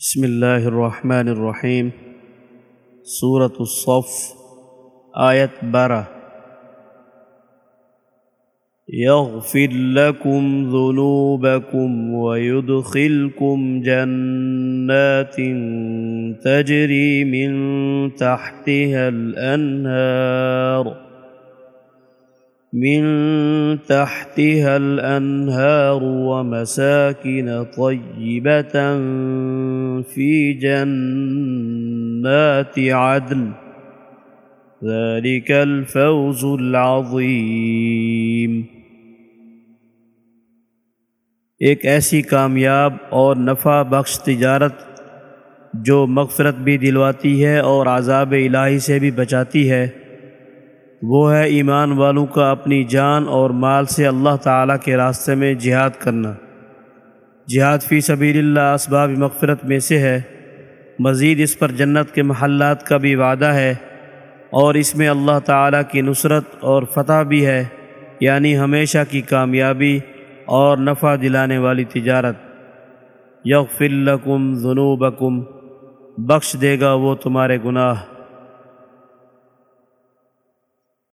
بسم اللہ الرحمن الرحیم، سورة الصف، آیت بارہ۔ يغفر لكم ذنوبكم ويدخلكم جنات تجري من تحتها الأنهار من تحتها الأنهار ومساكن طيبة في جنات عدن. ذلك الفوز العظيم. ایک ایسی کامیاب اور نفع بخش تجارت جو مغفرت بھی دلواتی ہے اور عذاب الہی سے بھی بچاتی ہے، وہ ہے ایمان والوں کا اپنی جان اور مال سے اللہ تعالیٰ کے راستے میں جہاد کرنا۔ جہاد فی سبیل اللہ اسباب مغفرت میں سے ہے۔ مزید اس پر جنت کے محلات کا بھی وعدہ ہے۔ اور اس میں اللہ تعالیٰ کی نصرت اور فتح بھی ہے۔ یعنی ہمیشہ کی کامیابی اور نفع دلانے والی تجارت۔ یغفر لکم ذنوبکم۔ بخش دے گا وہ تمہارے گناہ۔